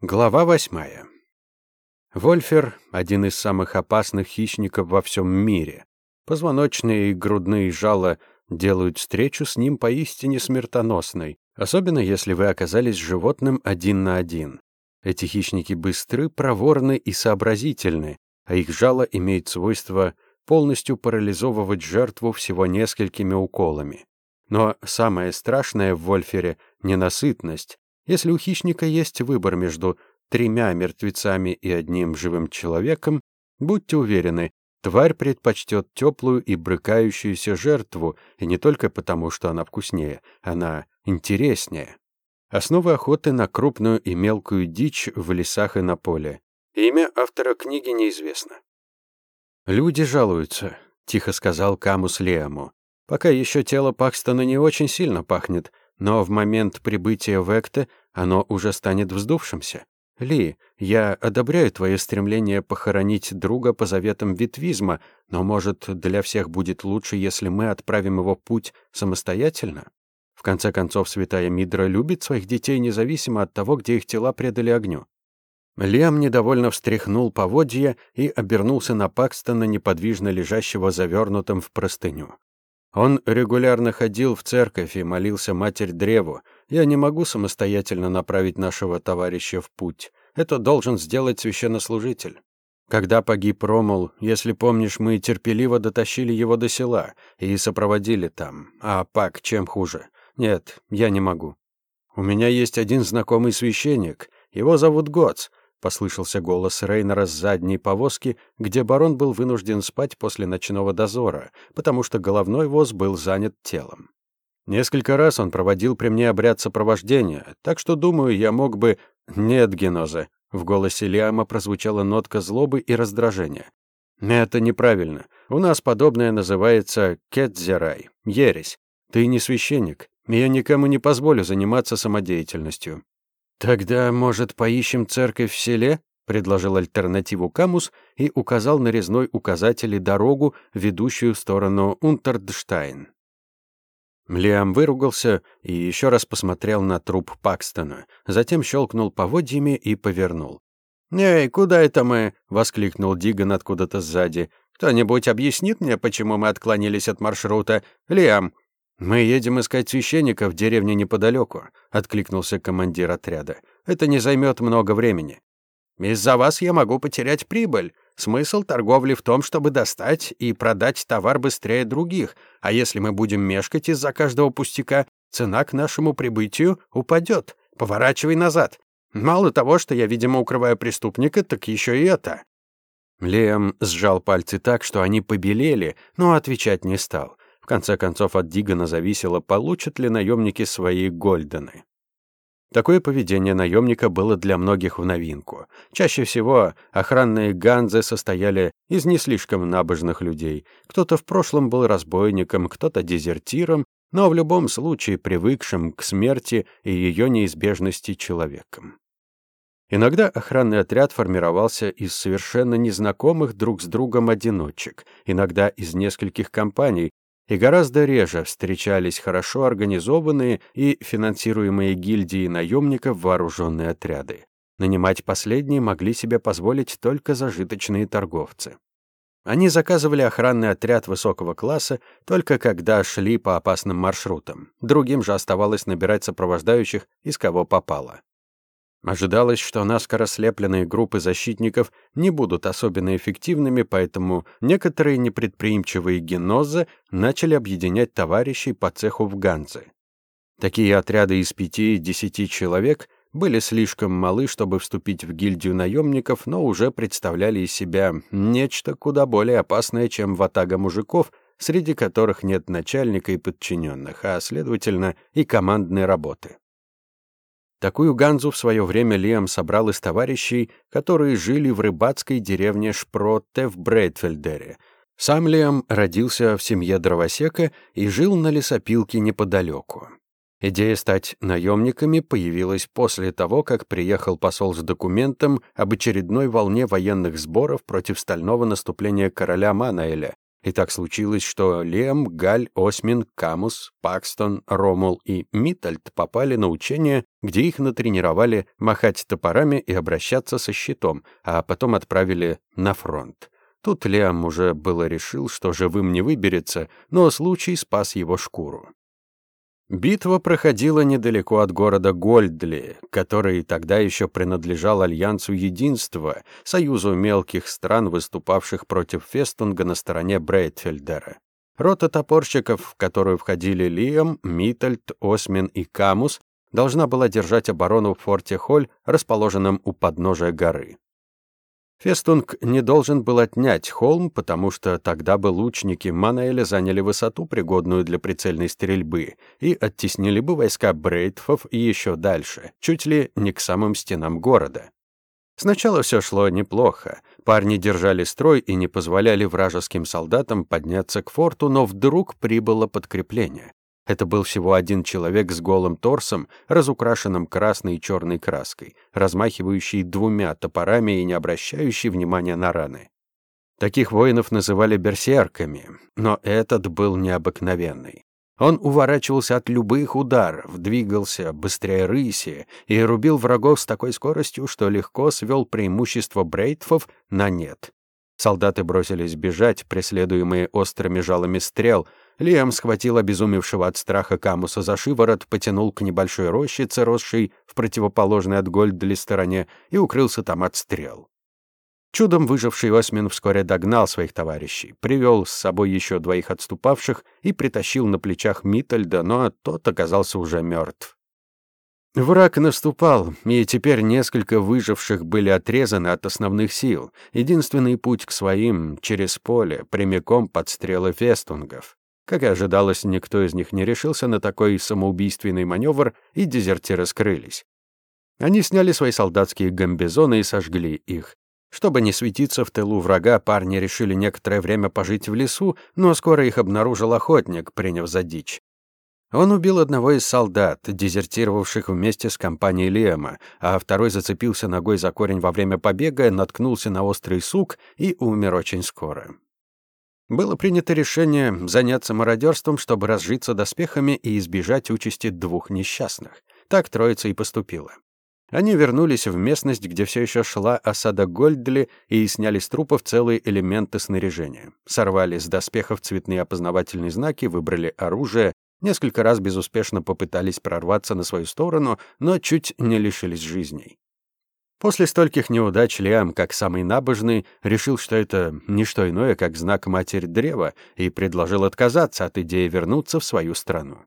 Глава восьмая. Вольфер — один из самых опасных хищников во всем мире. Позвоночные и грудные жало делают встречу с ним поистине смертоносной, особенно если вы оказались животным один на один. Эти хищники быстры, проворны и сообразительны, а их жало имеет свойство полностью парализовывать жертву всего несколькими уколами. Но самое страшное в Вольфере — ненасытность, если у хищника есть выбор между тремя мертвецами и одним живым человеком, будьте уверены, тварь предпочтет теплую и брыкающуюся жертву, и не только потому, что она вкуснее, она интереснее. Основа охоты на крупную и мелкую дичь в лесах и на поле. Имя автора книги неизвестно. «Люди жалуются», — тихо сказал Камус Леому. «Пока еще тело Пакстона не очень сильно пахнет, но в момент прибытия в Экте оно уже станет вздувшимся. Ли, я одобряю твое стремление похоронить друга по заветам ветвизма, но, может, для всех будет лучше, если мы отправим его путь самостоятельно? В конце концов, святая Мидра любит своих детей независимо от того, где их тела предали огню. Лиам недовольно встряхнул поводья и обернулся на Пакстона, неподвижно лежащего завернутым в простыню. Он регулярно ходил в церковь и молился Матерь Древу. Я не могу самостоятельно направить нашего товарища в путь. Это должен сделать священнослужитель. Когда погиб Ромул, если помнишь, мы терпеливо дотащили его до села и сопроводили там. А Пак чем хуже? Нет, я не могу. У меня есть один знакомый священник. Его зовут Гоц. — послышался голос Рейнера с задней повозки, где барон был вынужден спать после ночного дозора, потому что головной воз был занят телом. Несколько раз он проводил при мне обряд сопровождения, так что, думаю, я мог бы... Нет, Геноза. В голосе Лиама прозвучала нотка злобы и раздражения. «Это неправильно. У нас подобное называется кетзерай, ересь. Ты не священник, я никому не позволю заниматься самодеятельностью. «Тогда, может, поищем церковь в селе?» — предложил альтернативу Камус и указал на резной указатель дорогу, ведущую в сторону Унтердштайн. Лиам выругался и еще раз посмотрел на труп Пакстона, затем щелкнул поводьями и повернул. «Эй, куда это мы?» — воскликнул Диган откуда-то сзади. «Кто-нибудь объяснит мне, почему мы отклонились от маршрута? Лиам, «Мы едем искать священника в деревне неподалеку», — откликнулся командир отряда. «Это не займет много времени». «Из-за вас я могу потерять прибыль. Смысл торговли в том, чтобы достать и продать товар быстрее других, а если мы будем мешкать из-за каждого пустяка, цена к нашему прибытию упадет. Поворачивай назад. Мало того, что я, видимо, укрываю преступника, так еще и это». Лем сжал пальцы так, что они побелели, но отвечать не стал конце концов, от Дигана зависело, получат ли наемники свои гольдены. Такое поведение наемника было для многих в новинку. Чаще всего охранные ганзы состояли из не слишком набожных людей. Кто-то в прошлом был разбойником, кто-то дезертиром, но в любом случае привыкшим к смерти и ее неизбежности человеком. Иногда охранный отряд формировался из совершенно незнакомых друг с другом одиночек, иногда из нескольких компаний, и гораздо реже встречались хорошо организованные и финансируемые гильдии наемников вооруженные отряды. Нанимать последние могли себе позволить только зажиточные торговцы. Они заказывали охранный отряд высокого класса только когда шли по опасным маршрутам. Другим же оставалось набирать сопровождающих из кого попало. Ожидалось, что наскоро слепленные группы защитников не будут особенно эффективными, поэтому некоторые непредприимчивые генозы начали объединять товарищей по цеху в Ганзе. Такие отряды из пяти-десяти человек были слишком малы, чтобы вступить в гильдию наемников, но уже представляли из себя нечто куда более опасное, чем ватага мужиков, среди которых нет начальника и подчиненных, а, следовательно, и командной работы. Такую ганзу в свое время Лиам собрал из товарищей, которые жили в рыбацкой деревне Шпротте в Брейтфельдере. Сам Лиам родился в семье дровосека и жил на лесопилке неподалеку. Идея стать наемниками появилась после того, как приехал посол с документом об очередной волне военных сборов против стального наступления короля Манаэля, И так случилось, что Лем, Галь, Осмин, Камус, Пакстон, Ромул и Миттальд попали на учения, где их натренировали махать топорами и обращаться со щитом, а потом отправили на фронт. Тут Лиам уже было решил, что живым не выберется, но случай спас его шкуру. Битва проходила недалеко от города Гольдли, который тогда еще принадлежал Альянсу Единства, союзу мелких стран, выступавших против Фестунга на стороне Брейтфельдера. Рота топорщиков, в которую входили Лиам, Миттельт, Осмин и Камус, должна была держать оборону в форте Холь, расположенном у подножия горы. Фестунг не должен был отнять холм, потому что тогда бы лучники Манаэля заняли высоту, пригодную для прицельной стрельбы, и оттеснили бы войска Брейтфов еще дальше, чуть ли не к самым стенам города. Сначала все шло неплохо. Парни держали строй и не позволяли вражеским солдатам подняться к форту, но вдруг прибыло подкрепление. Это был всего один человек с голым торсом, разукрашенным красной и черной краской, размахивающий двумя топорами и не обращающий внимания на раны. Таких воинов называли берсерками, но этот был необыкновенный. Он уворачивался от любых ударов, двигался быстрее рыси и рубил врагов с такой скоростью, что легко свел преимущество брейтфов на нет. Солдаты бросились бежать, преследуемые острыми жалами стрел, Лиам схватил обезумевшего от страха Камуса за шиворот, потянул к небольшой рощице, росшей в противоположной от Гольдли стороне, и укрылся там от стрел. Чудом выживший Осмин вскоре догнал своих товарищей, привел с собой еще двоих отступавших и притащил на плечах Миттельда, но тот оказался уже мертв. Враг наступал, и теперь несколько выживших были отрезаны от основных сил. Единственный путь к своим — через поле, прямиком под стрелы фестунгов. Как и ожидалось, никто из них не решился на такой самоубийственный маневр, и дезертиры скрылись. Они сняли свои солдатские гамбизоны и сожгли их. Чтобы не светиться в тылу врага, парни решили некоторое время пожить в лесу, но скоро их обнаружил охотник, приняв за дичь. Он убил одного из солдат, дезертировавших вместе с компанией Лема, а второй зацепился ногой за корень во время побега, наткнулся на острый сук и умер очень скоро. Было принято решение заняться мародерством, чтобы разжиться доспехами и избежать участи двух несчастных. Так троица и поступила. Они вернулись в местность, где все еще шла осада Гольдли, и сняли с трупов целые элементы снаряжения. Сорвали с доспехов цветные опознавательные знаки, выбрали оружие, несколько раз безуспешно попытались прорваться на свою сторону, но чуть не лишились жизней. После стольких неудач Лиам, как самый набожный, решил, что это не что иное, как знак Матерь Древа, и предложил отказаться от идеи вернуться в свою страну.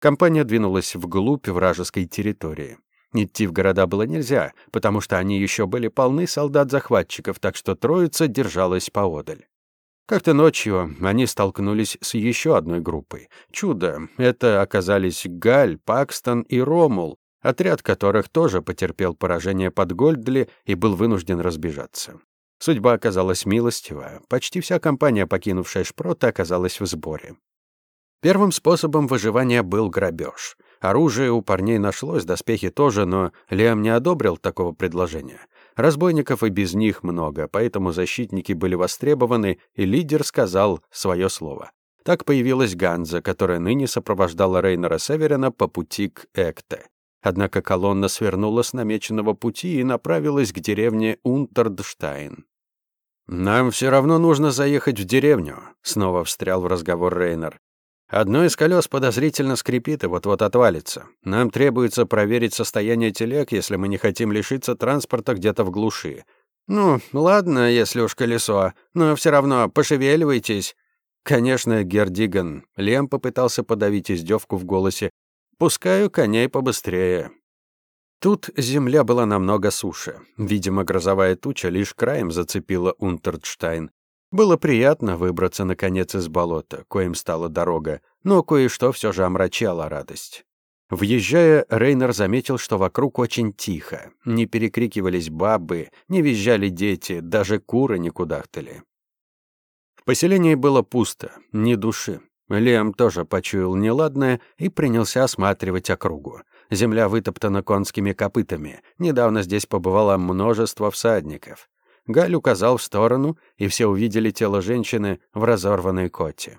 Компания двинулась вглубь вражеской территории. Идти в города было нельзя, потому что они еще были полны солдат-захватчиков, так что троица держалась поодаль. Как-то ночью они столкнулись с еще одной группой. Чудо! Это оказались Галь, Пакстон и Ромул, отряд которых тоже потерпел поражение под Гольдли и был вынужден разбежаться. Судьба оказалась милостивая. Почти вся компания, покинувшая Шпрот, оказалась в сборе. Первым способом выживания был грабеж. Оружие у парней нашлось, доспехи тоже, но Лиам не одобрил такого предложения. Разбойников и без них много, поэтому защитники были востребованы, и лидер сказал свое слово. Так появилась Ганза, которая ныне сопровождала Рейнера Северина по пути к Экте. Однако колонна свернула с намеченного пути и направилась к деревне Унтердштайн. «Нам все равно нужно заехать в деревню», — снова встрял в разговор Рейнер. «Одно из колес подозрительно скрипит и вот-вот отвалится. Нам требуется проверить состояние телег, если мы не хотим лишиться транспорта где-то в глуши. Ну, ладно, если уж колесо, но все равно пошевеливайтесь». Конечно, Гердиган. Лем попытался подавить издевку в голосе, Пускаю коней побыстрее. Тут земля была намного суше. Видимо, грозовая туча лишь краем зацепила Унтердштайн. Было приятно выбраться, наконец, из болота, коим стала дорога, но кое-что все же омрачало радость. Въезжая, Рейнер заметил, что вокруг очень тихо. Не перекрикивались бабы, не визжали дети, даже куры не кудахтали. В поселении было пусто, ни души. Лем тоже почуял неладное и принялся осматривать округу. Земля вытоптана конскими копытами. Недавно здесь побывало множество всадников. Галь указал в сторону, и все увидели тело женщины в разорванной коте.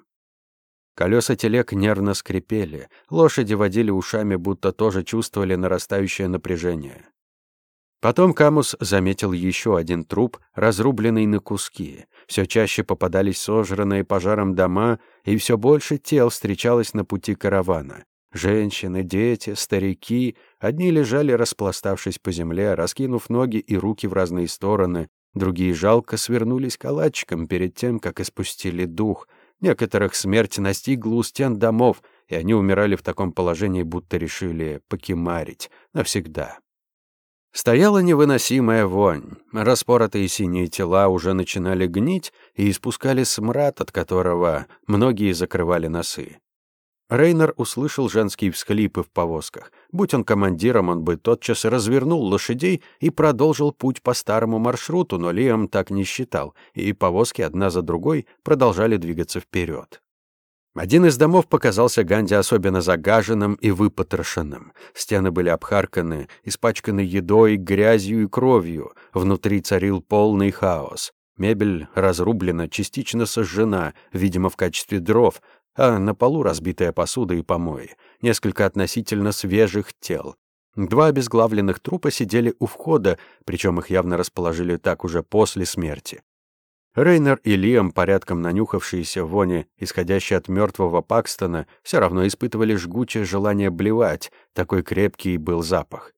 Колеса телег нервно скрипели, лошади водили ушами, будто тоже чувствовали нарастающее напряжение. Потом Камус заметил еще один труп, разрубленный на куски. Все чаще попадались сожранные пожаром дома, и все больше тел встречалось на пути каравана. Женщины, дети, старики, одни лежали, распластавшись по земле, раскинув ноги и руки в разные стороны, другие жалко свернулись калачиком перед тем, как испустили дух. Некоторых смерть настигла у стен домов, и они умирали в таком положении, будто решили покемарить навсегда. Стояла невыносимая вонь. Распоротые синие тела уже начинали гнить и испускали смрад, от которого многие закрывали носы. Рейнер услышал женские всхлипы в повозках. Будь он командиром, он бы тотчас развернул лошадей и продолжил путь по старому маршруту, но Лиам так не считал, и повозки одна за другой продолжали двигаться вперед. Один из домов показался Ганди особенно загаженным и выпотрошенным. Стены были обхарканы, испачканы едой, грязью и кровью. Внутри царил полный хаос. Мебель разрублена, частично сожжена, видимо, в качестве дров, а на полу разбитая посуда и помои, несколько относительно свежих тел. Два обезглавленных трупа сидели у входа, причем их явно расположили так уже после смерти. Рейнер и Лиам, порядком нанюхавшиеся в воне, исходящей от мертвого Пакстона, все равно испытывали жгучее желание блевать, такой крепкий был запах.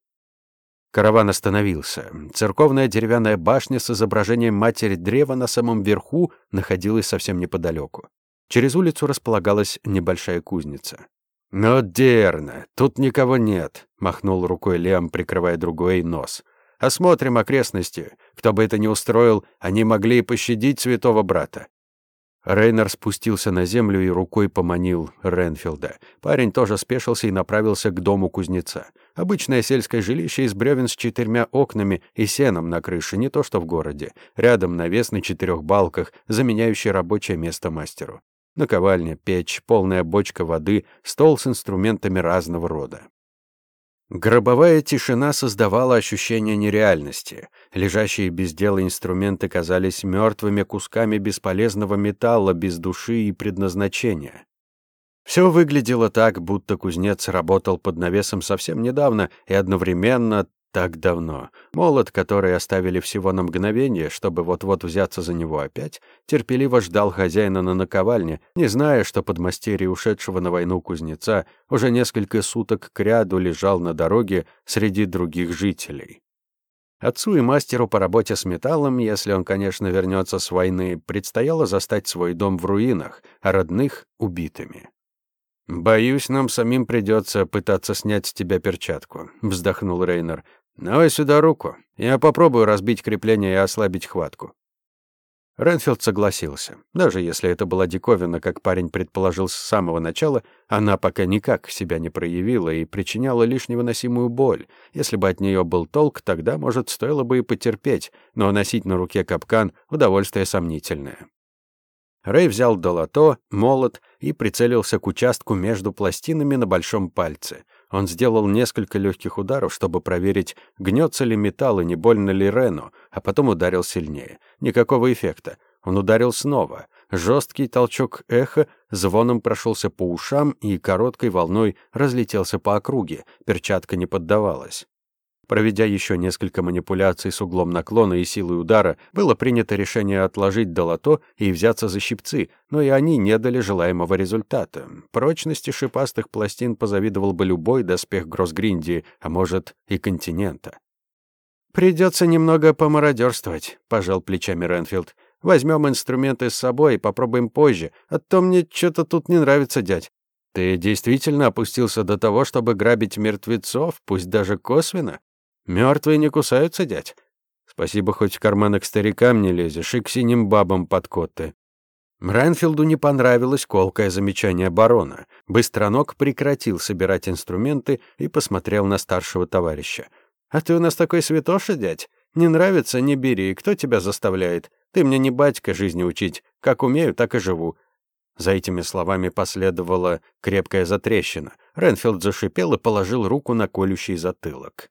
Караван остановился. Церковная деревянная башня с изображением матери древа на самом верху находилась совсем неподалеку. Через улицу располагалась небольшая кузница. «Ну, дерно, тут никого нет», — махнул рукой Лиам, прикрывая другой нос. Осмотрим окрестности. Кто бы это ни устроил, они могли и пощадить святого брата». Рейнер спустился на землю и рукой поманил Ренфилда. Парень тоже спешился и направился к дому кузнеца. Обычное сельское жилище из бревен с четырьмя окнами и сеном на крыше, не то что в городе. Рядом навес на четырех балках, заменяющий рабочее место мастеру. Наковальня, печь, полная бочка воды, стол с инструментами разного рода. Гробовая тишина создавала ощущение нереальности. Лежащие без дела инструменты казались мертвыми кусками бесполезного металла без души и предназначения. Все выглядело так, будто кузнец работал под навесом совсем недавно и одновременно так давно. Молот, который оставили всего на мгновение, чтобы вот-вот взяться за него опять, терпеливо ждал хозяина на наковальне, не зная, что подмастерье ушедшего на войну кузнеца уже несколько суток кряду лежал на дороге среди других жителей. Отцу и мастеру по работе с металлом, если он, конечно, вернется с войны, предстояло застать свой дом в руинах, а родных — убитыми. «Боюсь, нам самим придется пытаться снять с тебя перчатку», — вздохнул Рейнер. «Давай сюда руку. Я попробую разбить крепление и ослабить хватку». Ренфилд согласился. Даже если это была диковина, как парень предположил с самого начала, она пока никак себя не проявила и причиняла лишь невыносимую боль. Если бы от нее был толк, тогда, может, стоило бы и потерпеть, но носить на руке капкан — удовольствие сомнительное. Рэй взял долото, молот и прицелился к участку между пластинами на большом пальце. Он сделал несколько легких ударов, чтобы проверить, гнется ли металл и не больно ли Рену, а потом ударил сильнее. Никакого эффекта. Он ударил снова. Жесткий толчок эха звоном прошелся по ушам и короткой волной разлетелся по округе. Перчатка не поддавалась. Проведя еще несколько манипуляций с углом наклона и силой удара, было принято решение отложить долото и взяться за щипцы, но и они не дали желаемого результата. Прочности шипастых пластин позавидовал бы любой доспех Гроссгриндии, а может и континента. «Придется немного помародерствовать», — пожал плечами Ренфилд. «Возьмем инструменты с собой и попробуем позже, а то мне что-то тут не нравится, дядь». «Ты действительно опустился до того, чтобы грабить мертвецов, пусть даже косвенно?» Мертвые не кусаются, дядь. Спасибо, хоть в карманы к старикам не лезешь и к синим бабам под коты. Райнфилду не понравилось колкое замечание барона. Быстроног прекратил собирать инструменты и посмотрел на старшего товарища. «А ты у нас такой святоша, дядь? Не нравится — не бери. Кто тебя заставляет? Ты мне не батька жизни учить. Как умею, так и живу». За этими словами последовала крепкая затрещина. Ренфилд зашипел и положил руку на колющий затылок.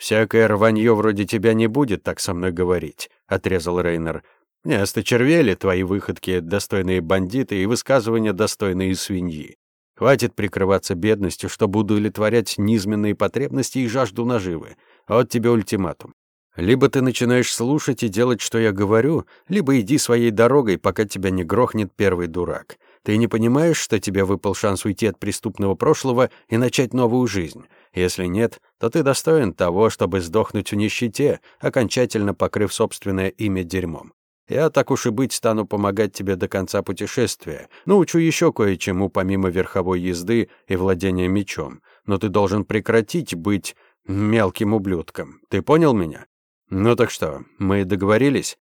«Всякое рванье вроде тебя не будет так со мной говорить», — отрезал Рейнер. «Не осточервели твои выходки, достойные бандиты, и высказывания, достойные свиньи. Хватит прикрываться бедностью, чтобы удовлетворять низменные потребности и жажду наживы. Вот тебе ультиматум. Либо ты начинаешь слушать и делать, что я говорю, либо иди своей дорогой, пока тебя не грохнет первый дурак. Ты не понимаешь, что тебе выпал шанс уйти от преступного прошлого и начать новую жизнь? Если нет, то ты достоин того, чтобы сдохнуть в нищете, окончательно покрыв собственное имя дерьмом. Я, так уж и быть, стану помогать тебе до конца путешествия. Научу еще кое-чему, помимо верховой езды и владения мечом. Но ты должен прекратить быть мелким ублюдком. Ты понял меня? Ну так что, мы договорились?»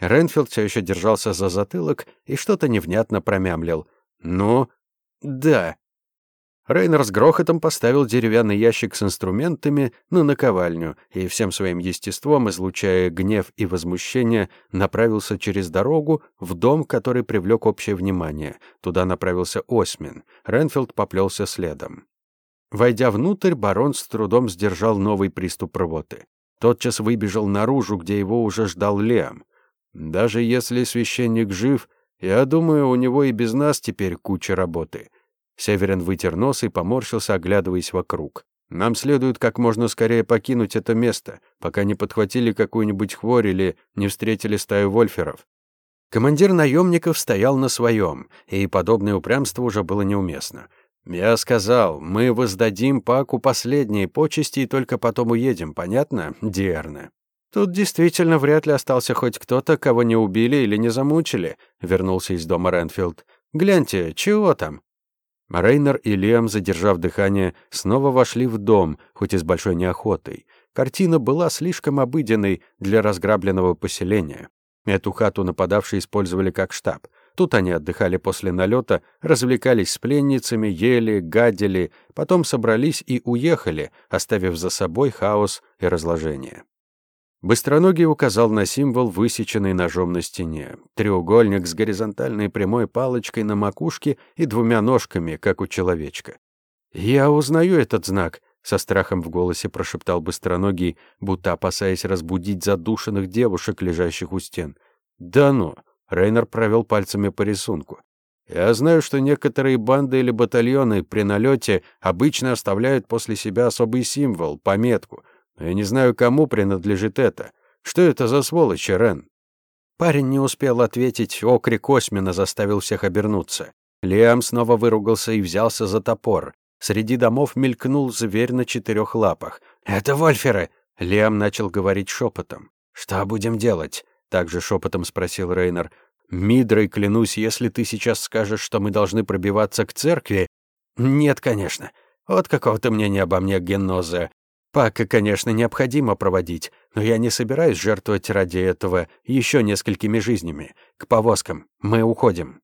Ренфилд все еще держался за затылок и что-то невнятно промямлил. «Ну?» «Да», Рейнер с грохотом поставил деревянный ящик с инструментами на наковальню и всем своим естеством, излучая гнев и возмущение, направился через дорогу в дом, который привлек общее внимание. Туда направился Осмин. Ренфилд поплелся следом. Войдя внутрь, барон с трудом сдержал новый приступ рвоты. Тотчас выбежал наружу, где его уже ждал Лем. «Даже если священник жив, я думаю, у него и без нас теперь куча работы». Северин вытер нос и поморщился, оглядываясь вокруг. «Нам следует как можно скорее покинуть это место, пока не подхватили какую-нибудь хворь или не встретили стаю вольферов». Командир наемников стоял на своем, и подобное упрямство уже было неуместно. «Я сказал, мы воздадим Паку последние почести и только потом уедем, понятно, Диэрне?» «Тут действительно вряд ли остался хоть кто-то, кого не убили или не замучили», — вернулся из дома Ренфилд. «Гляньте, чего там?» Рейнер и Лиам, задержав дыхание, снова вошли в дом, хоть и с большой неохотой. Картина была слишком обыденной для разграбленного поселения. Эту хату нападавшие использовали как штаб. Тут они отдыхали после налета, развлекались с пленницами, ели, гадили, потом собрались и уехали, оставив за собой хаос и разложение. Быстроногий указал на символ, высеченный ножом на стене. Треугольник с горизонтальной прямой палочкой на макушке и двумя ножками, как у человечка. «Я узнаю этот знак», — со страхом в голосе прошептал Быстроногий, будто опасаясь разбудить задушенных девушек, лежащих у стен. «Да ну!» — Рейнер провел пальцами по рисунку. «Я знаю, что некоторые банды или батальоны при налете обычно оставляют после себя особый символ, пометку — я не знаю, кому принадлежит это. Что это за сволочь, Рен?» Парень не успел ответить, окрик Осмина заставил всех обернуться. Лиам снова выругался и взялся за топор. Среди домов мелькнул зверь на четырех лапах. «Это вольферы!» Лиам начал говорить шепотом. «Что будем делать?» Также шепотом спросил Рейнер. «Мидрой, клянусь, если ты сейчас скажешь, что мы должны пробиваться к церкви...» «Нет, конечно. Вот какого то мнения обо мне, Генноза. Пака, конечно, необходимо проводить, но я не собираюсь жертвовать ради этого еще несколькими жизнями. К повозкам. Мы уходим.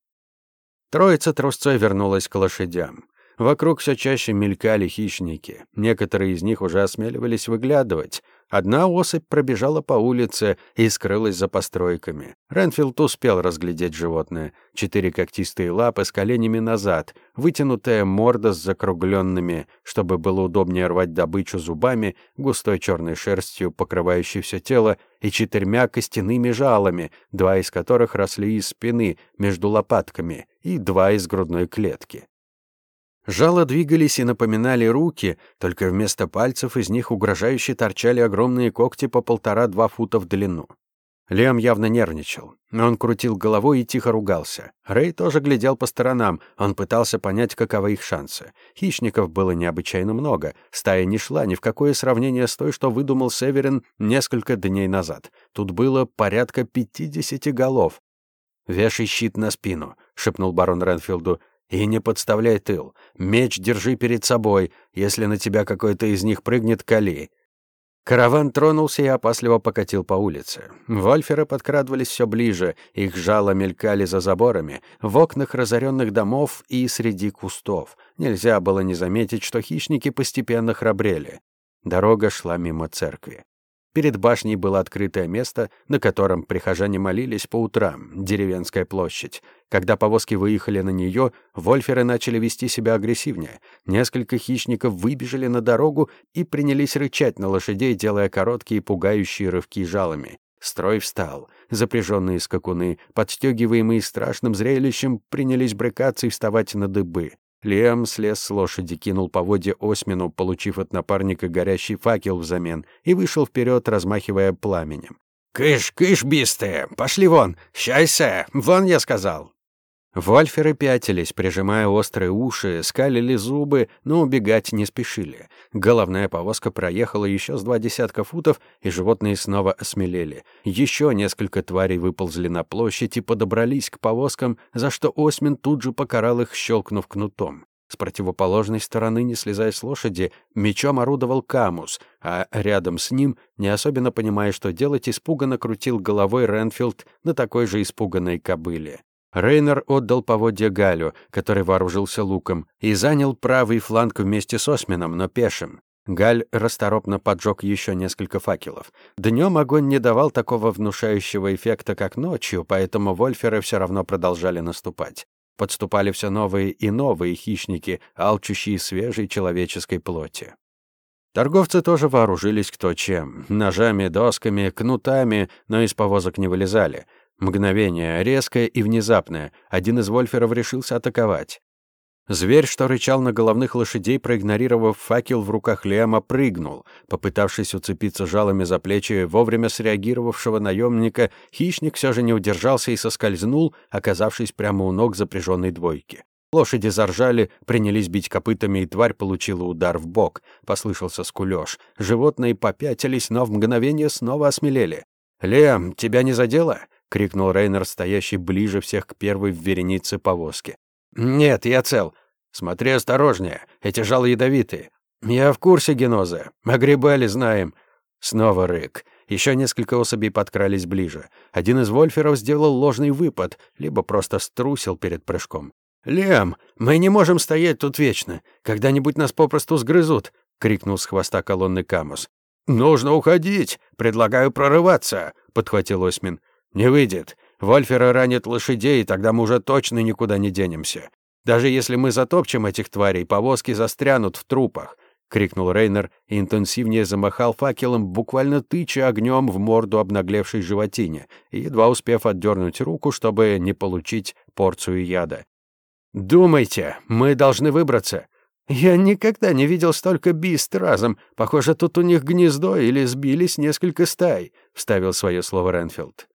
Троица трусцой вернулась к лошадям. Вокруг все чаще мелькали хищники. Некоторые из них уже осмеливались выглядывать. Одна особь пробежала по улице и скрылась за постройками. Ренфилд успел разглядеть животное. Четыре когтистые лапы с коленями назад, вытянутая морда с закругленными, чтобы было удобнее рвать добычу зубами, густой черной шерстью, покрывающей все тело, и четырьмя костяными жалами, два из которых росли из спины, между лопатками, и два из грудной клетки. Жало двигались и напоминали руки, только вместо пальцев из них угрожающе торчали огромные когти по полтора-два фута в длину. Лем явно нервничал. Он крутил головой и тихо ругался. Рэй тоже глядел по сторонам. Он пытался понять, каковы их шансы. Хищников было необычайно много. Стая не шла ни в какое сравнение с той, что выдумал Северин несколько дней назад. Тут было порядка пятидесяти голов. «Вешай щит на спину», — шепнул барон Ренфилду. И не подставляй тыл. Меч держи перед собой. Если на тебя какой-то из них прыгнет, кали. Караван тронулся и опасливо покатил по улице. Вольферы подкрадывались все ближе, их жало мелькали за заборами, в окнах разоренных домов и среди кустов. Нельзя было не заметить, что хищники постепенно храбрели. Дорога шла мимо церкви. Перед башней было открытое место, на котором прихожане молились по утрам, деревенская площадь. Когда повозки выехали на нее, вольферы начали вести себя агрессивнее. Несколько хищников выбежали на дорогу и принялись рычать на лошадей, делая короткие пугающие рывки жалами. Строй встал. Запряженные скакуны, подстегиваемые страшным зрелищем, принялись брыкаться и вставать на дыбы. Лем слез с лошади, кинул по воде осьмину, получив от напарника горящий факел взамен, и вышел вперед, размахивая пламенем. «Кыш, кыш, бисты! Пошли вон! Счайся! Вон, я сказал!» Вольферы пятились, прижимая острые уши, скалили зубы, но убегать не спешили. Головная повозка проехала еще с два десятка футов, и животные снова осмелели. Еще несколько тварей выползли на площадь и подобрались к повозкам, за что Осмин тут же покарал их, щелкнув кнутом. С противоположной стороны, не слезая с лошади, мечом орудовал Камус, а рядом с ним, не особенно понимая, что делать, испуганно крутил головой Ренфилд на такой же испуганной кобыле. Рейнер отдал поводья Галю, который вооружился луком, и занял правый фланг вместе с Осмином, но пешим. Галь расторопно поджег еще несколько факелов. Днем огонь не давал такого внушающего эффекта, как ночью, поэтому вольферы все равно продолжали наступать. Подступали все новые и новые хищники, алчущие свежей человеческой плоти. Торговцы тоже вооружились кто чем. Ножами, досками, кнутами, но из повозок не вылезали — Мгновение, резкое и внезапное. Один из вольферов решился атаковать. Зверь, что рычал на головных лошадей, проигнорировав факел в руках Лема, прыгнул. Попытавшись уцепиться жалами за плечи вовремя среагировавшего наемника, хищник все же не удержался и соскользнул, оказавшись прямо у ног запряженной двойки. Лошади заржали, принялись бить копытами, и тварь получила удар в бок. Послышался скулёж. Животные попятились, но в мгновение снова осмелели. «Лем, тебя не задело?» — крикнул Рейнер, стоящий ближе всех к первой в веренице повозки. «Нет, я цел. Смотри осторожнее, эти жалы ядовитые. Я в курсе геноза. Огребали, знаем». Снова рык. Еще несколько особей подкрались ближе. Один из вольферов сделал ложный выпад, либо просто струсил перед прыжком. «Лем, мы не можем стоять тут вечно. Когда-нибудь нас попросту сгрызут», — крикнул с хвоста колонны Камус. «Нужно уходить. Предлагаю прорываться», — подхватил Осмин. «Не выйдет. Вольфера ранит лошадей, и тогда мы уже точно никуда не денемся. Даже если мы затопчем этих тварей, повозки застрянут в трупах», — крикнул Рейнер и интенсивнее замахал факелом, буквально тыча огнем в морду обнаглевшей животине, едва успев отдернуть руку, чтобы не получить порцию яда. «Думайте, мы должны выбраться. Я никогда не видел столько бист разом. Похоже, тут у них гнездо или сбились несколько стай», — вставил свое слово Ренфилд.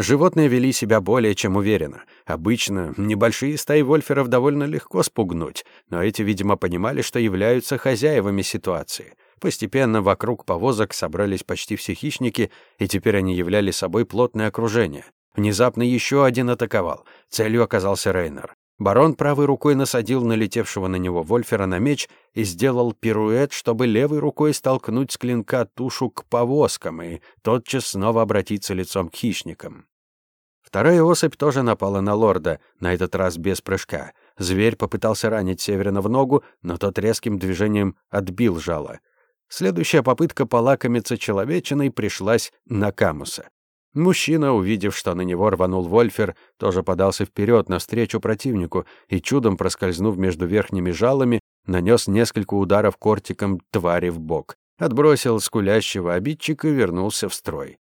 Животные вели себя более чем уверенно. Обычно небольшие стаи вольферов довольно легко спугнуть, но эти, видимо, понимали, что являются хозяевами ситуации. Постепенно вокруг повозок собрались почти все хищники, и теперь они являли собой плотное окружение. Внезапно еще один атаковал. Целью оказался Рейнер. Барон правой рукой насадил налетевшего на него Вольфера на меч и сделал пируэт, чтобы левой рукой столкнуть с клинка тушу к повозкам и тотчас снова обратиться лицом к хищникам. Вторая особь тоже напала на лорда, на этот раз без прыжка. Зверь попытался ранить Северина в ногу, но тот резким движением отбил жало. Следующая попытка полакомиться человечиной пришлась на Камуса. Мужчина, увидев, что на него рванул Вольфер, тоже подался вперед навстречу противнику и, чудом проскользнув между верхними жалами, нанес несколько ударов кортиком твари в бок. Отбросил скулящего обидчика и вернулся в строй.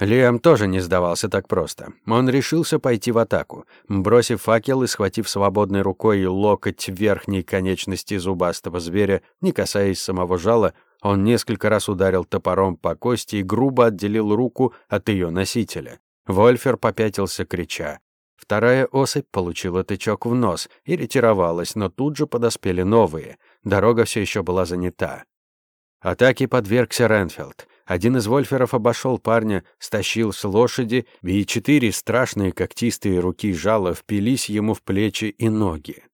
Лиам тоже не сдавался так просто. Он решился пойти в атаку. Бросив факел и схватив свободной рукой локоть верхней конечности зубастого зверя, не касаясь самого жала, он несколько раз ударил топором по кости и грубо отделил руку от ее носителя. Вольфер попятился, крича. Вторая особь получила тычок в нос и ретировалась, но тут же подоспели новые. Дорога все еще была занята. Атаке подвергся Ренфилд. Один из вольферов обошел парня, стащил с лошади, и четыре страшные когтистые руки жала впились ему в плечи и ноги.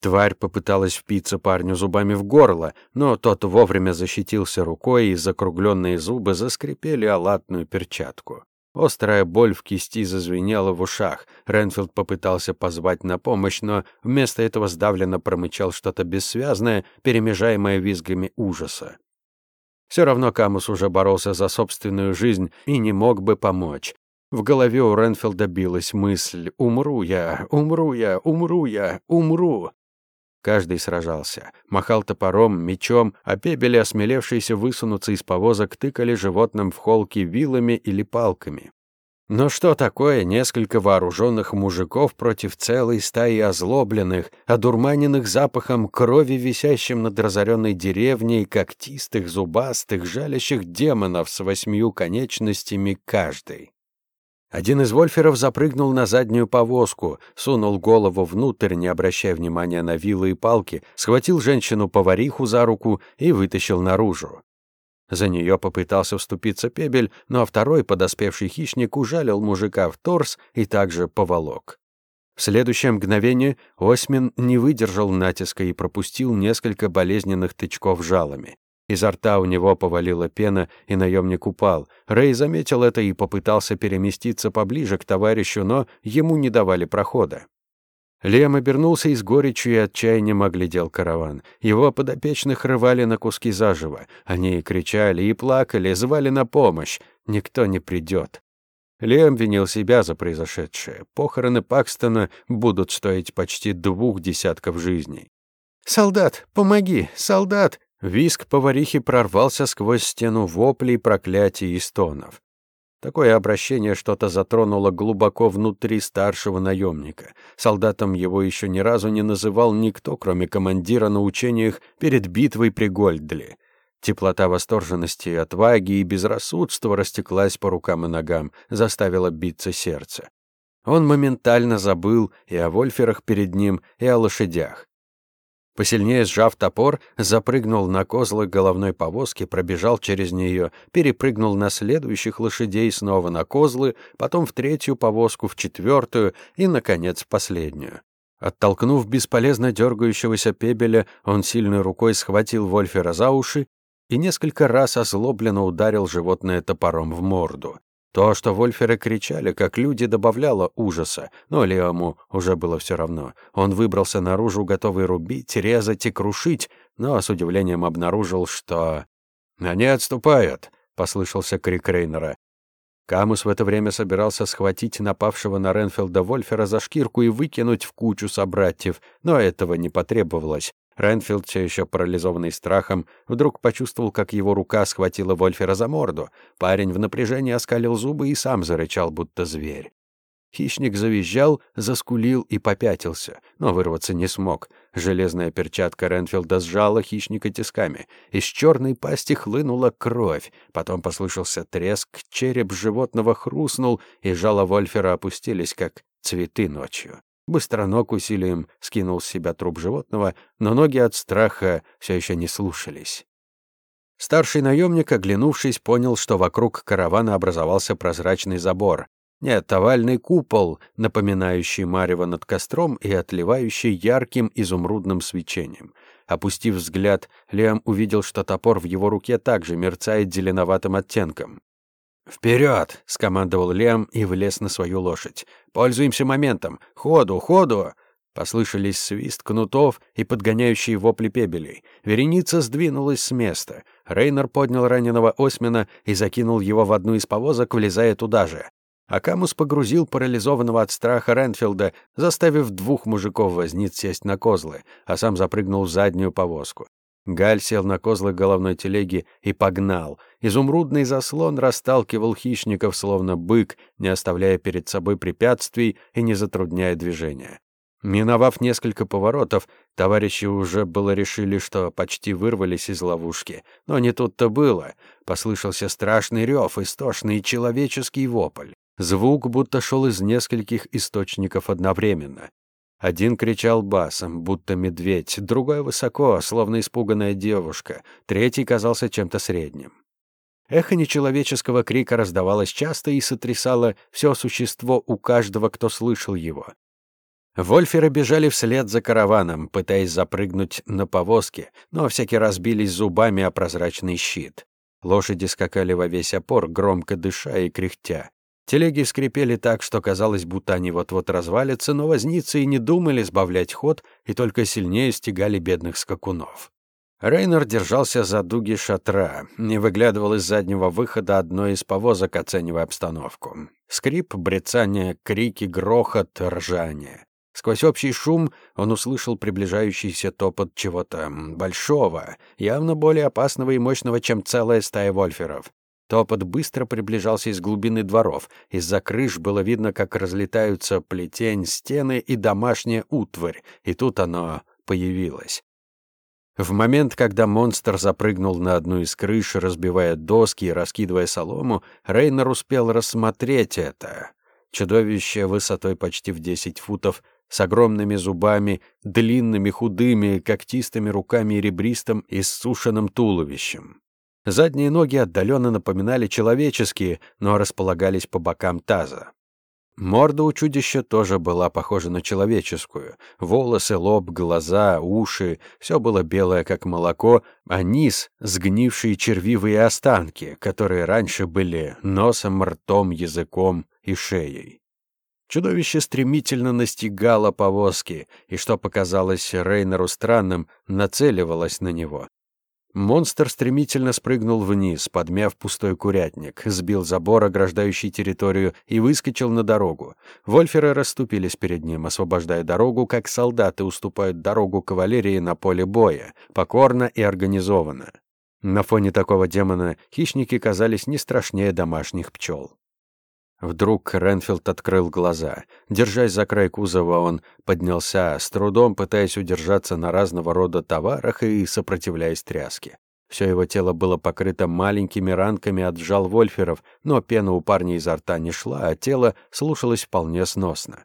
Тварь попыталась впиться парню зубами в горло, но тот вовремя защитился рукой, и закругленные зубы заскрипели о латную перчатку. Острая боль в кисти зазвенела в ушах. Ренфилд попытался позвать на помощь, но вместо этого сдавленно промычал что-то бессвязное, перемежаемое визгами ужаса. Все равно Камус уже боролся за собственную жизнь и не мог бы помочь. В голове у Ренфилда билась мысль «Умру я, умру я, умру я, умру». Каждый сражался. Махал топором, мечом, а пебели, осмелевшиеся высунуться из повозок, тыкали животным в холки вилами или палками. Но что такое несколько вооруженных мужиков против целой стаи озлобленных, одурманенных запахом крови, висящим над разоренной деревней, когтистых, зубастых, жалящих демонов с восьмью конечностями каждый? Один из вольферов запрыгнул на заднюю повозку, сунул голову внутрь, не обращая внимания на вилы и палки, схватил женщину-повариху за руку и вытащил наружу. За нее попытался вступиться Пебель, но второй подоспевший хищник ужалил мужика в торс и также поволок. В следующее мгновение Осмин не выдержал натиска и пропустил несколько болезненных тычков жалами. Изо рта у него повалила пена, и наемник упал. Рэй заметил это и попытался переместиться поближе к товарищу, но ему не давали прохода. Лем обернулся и с горечью и отчаянием оглядел караван. Его подопечных рвали на куски заживо. Они кричали и плакали, звали на помощь. Никто не придет. Лем винил себя за произошедшее. Похороны Пакстона будут стоить почти двух десятков жизней. «Солдат, помоги! Солдат!» Виск поварихи прорвался сквозь стену воплей, проклятий и стонов. Такое обращение что-то затронуло глубоко внутри старшего наемника. Солдатом его еще ни разу не называл никто, кроме командира на учениях перед битвой при Гольдле. Теплота восторженности, отваги и безрассудства растеклась по рукам и ногам, заставила биться сердце. Он моментально забыл и о вольферах перед ним, и о лошадях. Посильнее сжав топор, запрыгнул на козлы головной повозки, пробежал через нее, перепрыгнул на следующих лошадей снова на козлы, потом в третью повозку, в четвертую и, наконец, в последнюю. Оттолкнув бесполезно дергающегося пебеля, он сильной рукой схватил Вольфера за уши и несколько раз озлобленно ударил животное топором в морду. То, что вольферы кричали, как люди, добавляло ужаса, но Леому уже было все равно. Он выбрался наружу, готовый рубить, резать и крушить, но с удивлением обнаружил, что... «Они отступают!» — послышался крик Рейнера. Камус в это время собирался схватить напавшего на Ренфилда Вольфера за шкирку и выкинуть в кучу собратьев, но этого не потребовалось. Ренфилд, все еще парализованный страхом, вдруг почувствовал, как его рука схватила Вольфера за морду. Парень в напряжении оскалил зубы и сам зарычал, будто зверь. Хищник завизжал, заскулил и попятился, но вырваться не смог. Железная перчатка Ренфилда сжала хищника тисками. Из черной пасти хлынула кровь. Потом послышался треск, череп животного хрустнул, и жало Вольфера опустились, как цветы ночью. Быстроног усилием скинул с себя труп животного, но ноги от страха все еще не слушались. Старший наемник, оглянувшись, понял, что вокруг каравана образовался прозрачный забор. Нет, овальный купол, напоминающий марево над костром и отливающий ярким изумрудным свечением. Опустив взгляд, Лиам увидел, что топор в его руке также мерцает зеленоватым оттенком. «Вперед!» — скомандовал Лем и влез на свою лошадь. «Пользуемся моментом! Ходу, ходу!» Послышались свист кнутов и подгоняющие вопли пебелей. Вереница сдвинулась с места. Рейнер поднял раненого Осмина и закинул его в одну из повозок, влезая туда же. Акамус погрузил парализованного от страха Ренфилда, заставив двух мужиков-возниц сесть на козлы, а сам запрыгнул в заднюю повозку. Галь сел на козлы головной телеги и погнал. Изумрудный заслон расталкивал хищников, словно бык, не оставляя перед собой препятствий и не затрудняя движения. Миновав несколько поворотов, товарищи уже было решили, что почти вырвались из ловушки. Но не тут-то было. Послышался страшный рев, истошный человеческий вопль. Звук будто шел из нескольких источников одновременно. Один кричал басом, будто медведь, другой высоко, словно испуганная девушка, третий казался чем-то средним. Эхо нечеловеческого крика раздавалось часто и сотрясало все существо у каждого, кто слышал его. Вольферы бежали вслед за караваном, пытаясь запрыгнуть на повозки, но всякий раз бились зубами о прозрачный щит. Лошади скакали во весь опор, громко дыша и кряхтя. Телеги скрипели так, что казалось, будто они вот-вот развалятся, но возницы и не думали сбавлять ход и только сильнее стегали бедных скакунов. Рейнер держался за дуги шатра, не выглядывал из заднего выхода одной из повозок, оценивая обстановку. Скрип, брецание, крики, грохот, ржание. Сквозь общий шум он услышал приближающийся топот чего-то большого, явно более опасного и мощного, чем целая стая вольферов. Топот быстро приближался из глубины дворов. Из-за крыш было видно, как разлетаются плетень, стены и домашняя утварь, и тут оно появилось. В момент, когда монстр запрыгнул на одну из крыш, разбивая доски и раскидывая солому, Рейнер успел рассмотреть это. Чудовище высотой почти в 10 футов, с огромными зубами, длинными, худыми, когтистыми руками и ребристым, иссушенным туловищем. Задние ноги отдаленно напоминали человеческие, но располагались по бокам таза. Морда у чудища тоже была похожа на человеческую. Волосы, лоб, глаза, уши — все было белое, как молоко, а низ — сгнившие червивые останки, которые раньше были носом, ртом, языком и шеей. Чудовище стремительно настигало повозки, и, что показалось Рейнеру странным, нацеливалось на него. Монстр стремительно спрыгнул вниз, подмяв пустой курятник, сбил забор, ограждающий территорию, и выскочил на дорогу. Вольферы расступились перед ним, освобождая дорогу, как солдаты уступают дорогу кавалерии на поле боя, покорно и организованно. На фоне такого демона хищники казались не страшнее домашних пчел. Вдруг Ренфилд открыл глаза. Держась за край кузова, он поднялся, с трудом пытаясь удержаться на разного рода товарах и сопротивляясь тряске. Все его тело было покрыто маленькими ранками от жал вольферов, но пена у парня изо рта не шла, а тело слушалось вполне сносно.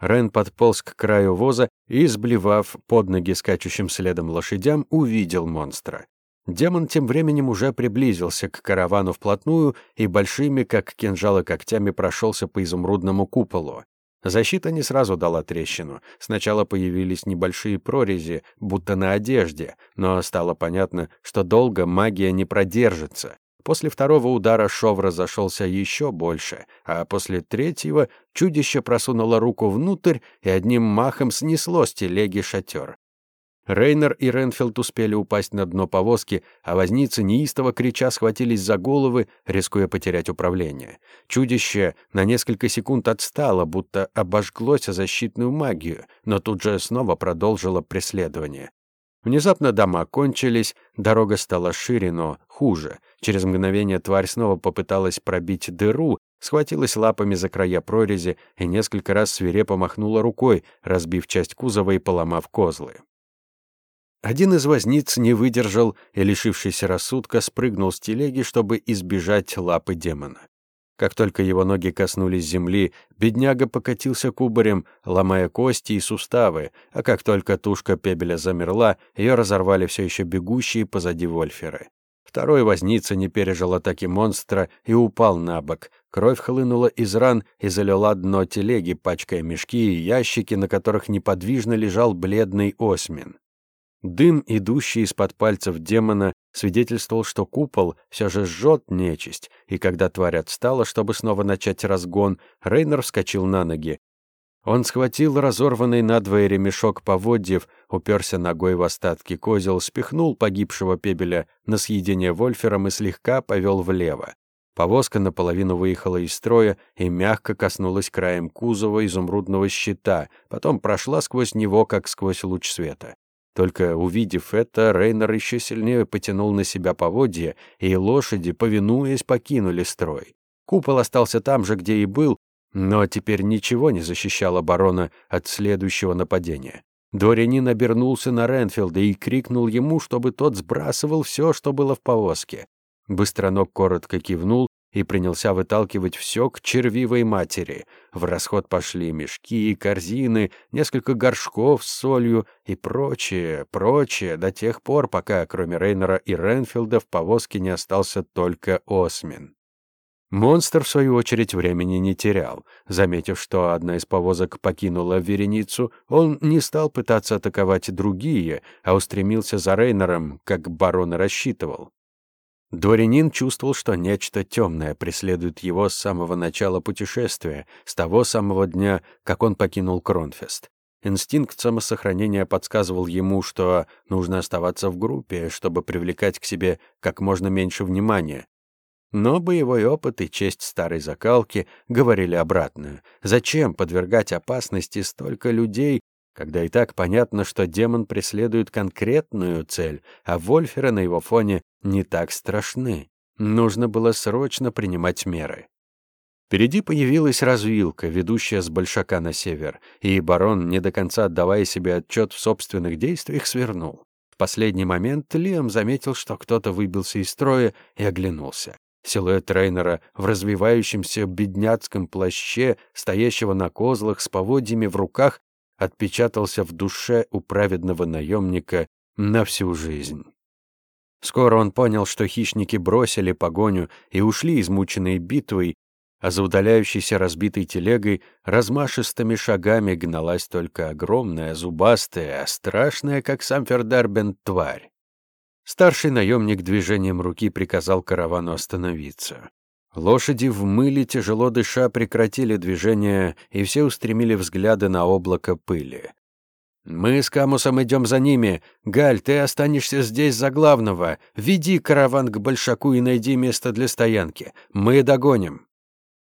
Рен подполз к краю воза и, сблевав под ноги скачущим следом лошадям, увидел монстра. Демон тем временем уже приблизился к каравану вплотную и большими, как кинжалы, когтями прошелся по изумрудному куполу. Защита не сразу дала трещину. Сначала появились небольшие прорези, будто на одежде, но стало понятно, что долго магия не продержится. После второго удара шов разошелся еще больше, а после третьего чудище просунуло руку внутрь и одним махом снесло с телеги шатер. Рейнер и Ренфилд успели упасть на дно повозки, а возницы неистово крича схватились за головы, рискуя потерять управление. Чудище на несколько секунд отстало, будто обожглось о защитную магию, но тут же снова продолжило преследование. Внезапно дома кончились, дорога стала шире, но хуже. Через мгновение тварь снова попыталась пробить дыру, схватилась лапами за края прорези и несколько раз свирепо махнула рукой, разбив часть кузова и поломав козлы. Один из возниц не выдержал и, лишившийся рассудка, спрыгнул с телеги, чтобы избежать лапы демона. Как только его ноги коснулись земли, бедняга покатился кубарем, ломая кости и суставы, а как только тушка пебеля замерла, ее разорвали все еще бегущие позади вольферы. Второй возница не пережил атаки монстра и упал на бок. Кровь хлынула из ран и залила дно телеги, пачкая мешки и ящики, на которых неподвижно лежал бледный осмин. Дым, идущий из-под пальцев демона, свидетельствовал, что купол все же жжет нечисть, и когда тварь отстала, чтобы снова начать разгон, Рейнер вскочил на ноги. Он схватил разорванный надвое ремешок поводьев, уперся ногой в остатки козел, спихнул погибшего пебеля на съедение вольфером и слегка повел влево. Повозка наполовину выехала из строя и мягко коснулась краем кузова изумрудного щита, потом прошла сквозь него, как сквозь луч света. Только увидев это, Рейнер еще сильнее потянул на себя поводья, и лошади, повинуясь, покинули строй. Купол остался там же, где и был, но теперь ничего не защищало барона от следующего нападения. Дворянин обернулся на Ренфилда и крикнул ему, чтобы тот сбрасывал все, что было в повозке. Быстроног коротко кивнул и принялся выталкивать все к червивой матери. В расход пошли мешки, и корзины, несколько горшков с солью и прочее, прочее, до тех пор, пока кроме Рейнера и Ренфилда в повозке не остался только Осмин. Монстр, в свою очередь, времени не терял. Заметив, что одна из повозок покинула вереницу, он не стал пытаться атаковать другие, а устремился за Рейнером, как барон рассчитывал. Дворянин чувствовал, что нечто темное преследует его с самого начала путешествия, с того самого дня, как он покинул Кронфест. Инстинкт самосохранения подсказывал ему, что нужно оставаться в группе, чтобы привлекать к себе как можно меньше внимания. Но боевой опыт и честь старой закалки говорили обратное. Зачем подвергать опасности столько людей, когда и так понятно, что демон преследует конкретную цель, а Вольферы на его фоне не так страшны? Нужно было срочно принимать меры. Впереди появилась развилка, ведущая с Большака на север, и барон, не до конца отдавая себе отчет в собственных действиях, свернул. В последний момент Лиам заметил, что кто-то выбился из строя и оглянулся. Силуэт трейнера в развивающемся бедняцком плаще, стоящего на козлах с поводьями в руках, отпечатался в душе у праведного наемника на всю жизнь. Скоро он понял, что хищники бросили погоню и ушли измученные битвой, а за удаляющейся разбитой телегой размашистыми шагами гналась только огромная, зубастая, страшная, как сам Фердербен, тварь. Старший наемник движением руки приказал каравану остановиться. Лошади в мыле, тяжело дыша, прекратили движение, и все устремили взгляды на облако пыли. «Мы с Камусом идем за ними. Галь, ты останешься здесь за главного. Веди караван к Большаку и найди место для стоянки. Мы догоним».